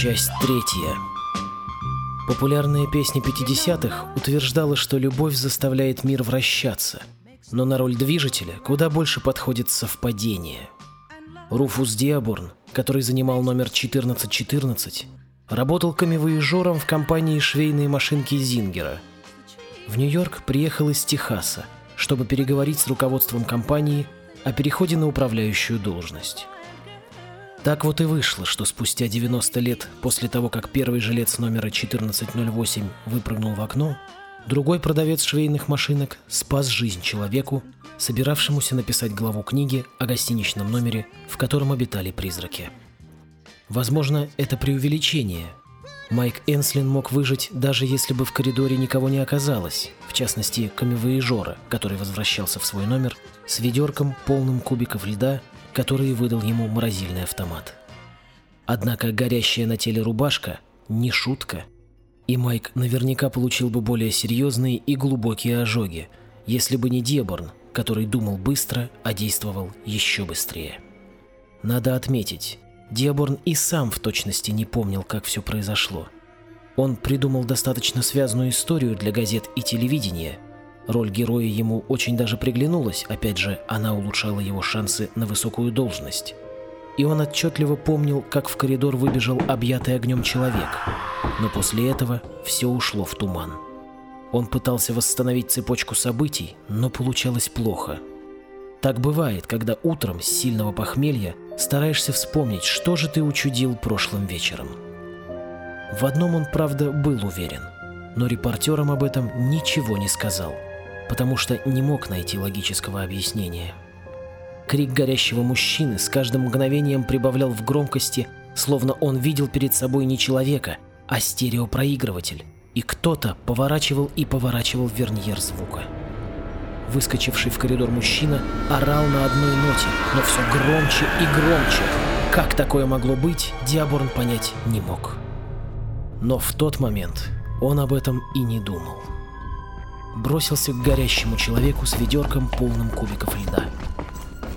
Часть третья. Популярная песня 50-х утверждала, что любовь заставляет мир вращаться, но на роль движителя куда больше подходит совпадение. Руфус Диаборн, который занимал номер 1414, работал камевоежором в компании швейные машинки Зингера. В Нью-Йорк приехал из Техаса, чтобы переговорить с руководством компании о переходе на управляющую должность. Так вот и вышло, что спустя 90 лет после того, как первый жилец номера 1408 выпрыгнул в окно, другой продавец швейных машинок спас жизнь человеку, собиравшемуся написать главу книги о гостиничном номере, в котором обитали призраки. Возможно, это преувеличение. Майк Энслин мог выжить, даже если бы в коридоре никого не оказалось, в частности, камевоежора, который возвращался в свой номер с ведерком, полным кубиков льда которые выдал ему морозильный автомат. Однако горящая на теле рубашка – не шутка. И Майк наверняка получил бы более серьезные и глубокие ожоги, если бы не Деборн, который думал быстро, а действовал еще быстрее. Надо отметить, Деборн и сам в точности не помнил, как все произошло. Он придумал достаточно связанную историю для газет и телевидения – Роль героя ему очень даже приглянулась, опять же, она улучшала его шансы на высокую должность. И он отчетливо помнил, как в коридор выбежал объятый огнем человек. Но после этого все ушло в туман. Он пытался восстановить цепочку событий, но получалось плохо. Так бывает, когда утром с сильного похмелья стараешься вспомнить, что же ты учудил прошлым вечером. В одном он, правда, был уверен, но репортерам об этом ничего не сказал – потому что не мог найти логического объяснения. Крик горящего мужчины с каждым мгновением прибавлял в громкости, словно он видел перед собой не человека, а стереопроигрыватель, и кто-то поворачивал и поворачивал верньер звука. Выскочивший в коридор мужчина орал на одной ноте, но все громче и громче. Как такое могло быть, Диаборн понять не мог. Но в тот момент он об этом и не думал бросился к горящему человеку с ведерком, полным кубиков льда.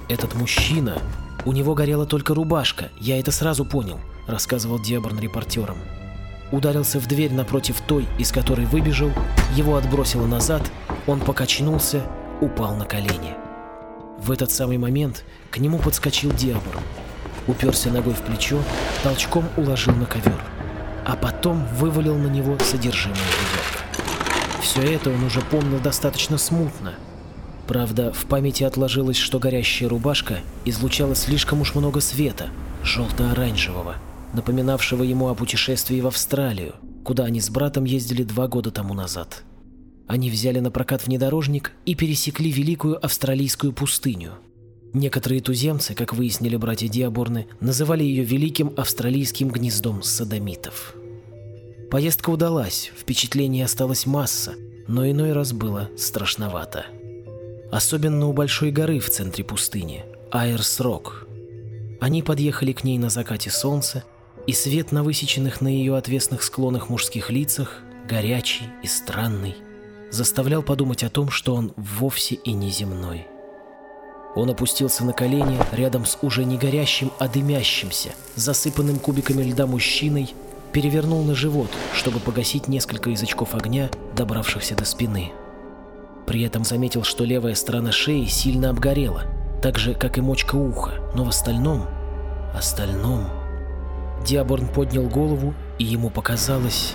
Этот мужчина... У него горела только рубашка, я это сразу понял, рассказывал Деборн репортерам. Ударился в дверь напротив той, из которой выбежал, его отбросило назад, он покачнулся, упал на колени. В этот самый момент к нему подскочил Диаборн, уперся ногой в плечо, толчком уложил на ковер, а потом вывалил на него содержимое. Все это он уже помнил достаточно смутно. Правда, в памяти отложилось, что горящая рубашка излучала слишком уж много света, желто-оранжевого, напоминавшего ему о путешествии в Австралию, куда они с братом ездили два года тому назад. Они взяли на прокат внедорожник и пересекли великую австралийскую пустыню. Некоторые туземцы, как выяснили братья Диаборны, называли ее великим австралийским гнездом садомитов. Поездка удалась, впечатлений осталась масса, но иной раз было страшновато. Особенно у большой горы в центре пустыни, Айрс-Рок. Они подъехали к ней на закате солнца, и свет на высеченных на ее отвесных склонах мужских лицах, горячий и странный, заставлял подумать о том, что он вовсе и не земной. Он опустился на колени рядом с уже не горящим, а дымящимся, засыпанным кубиками льда мужчиной перевернул на живот, чтобы погасить несколько язычков огня, добравшихся до спины. При этом заметил, что левая сторона шеи сильно обгорела, так же, как и мочка уха, но в остальном... остальном... Диаборн поднял голову, и ему показалось...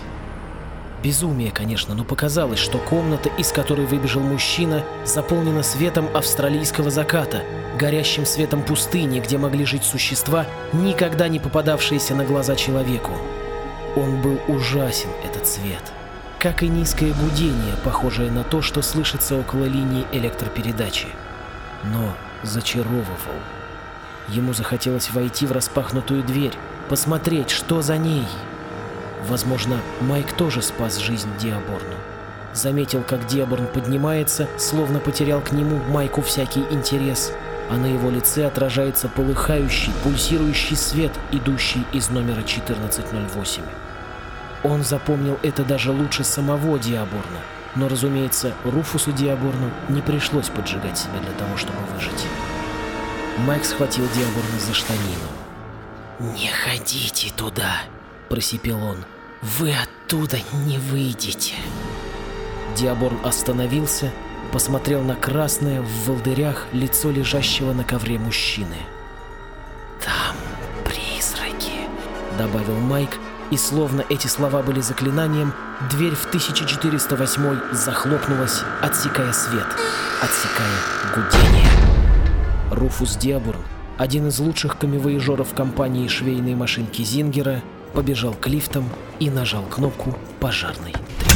Безумие, конечно, но показалось, что комната, из которой выбежал мужчина, заполнена светом австралийского заката, горящим светом пустыни, где могли жить существа, никогда не попадавшиеся на глаза человеку. Он был ужасен, этот свет. Как и низкое гудение, похожее на то, что слышится около линии электропередачи. Но зачаровывал. Ему захотелось войти в распахнутую дверь, посмотреть, что за ней. Возможно, Майк тоже спас жизнь Диаборну. Заметил, как Диаборн поднимается, словно потерял к нему Майку всякий интерес, а на его лице отражается полыхающий, пульсирующий свет, идущий из номера 1408. Он запомнил это даже лучше самого Диаборна, но, разумеется, Руфусу Диаборну не пришлось поджигать себя для того, чтобы выжить. Майк схватил Диаборна за штанину. «Не ходите туда!» — просипел он. «Вы оттуда не выйдете». Диаборн остановился, посмотрел на красное в волдырях лицо лежащего на ковре мужчины. «Там призраки», — добавил Майк, и словно эти слова были заклинанием, дверь в 1408 захлопнулась, отсекая свет, отсекая гудение. Руфус Диабурн, один из лучших камевоежеров компании швейной машинки Зингера, побежал к лифтам и нажал кнопку пожарной тревоги.